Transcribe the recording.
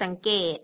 สังเกต